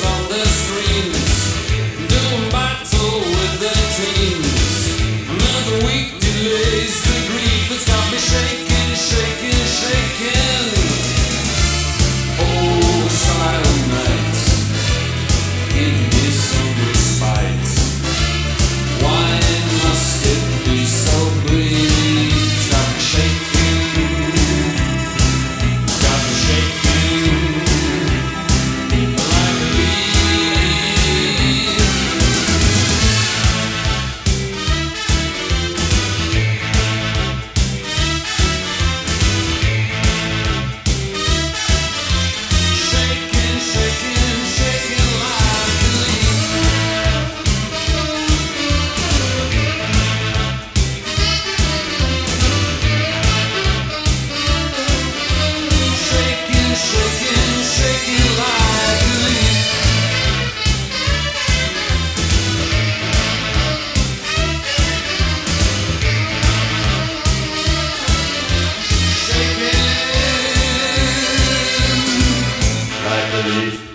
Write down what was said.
on the street. believe.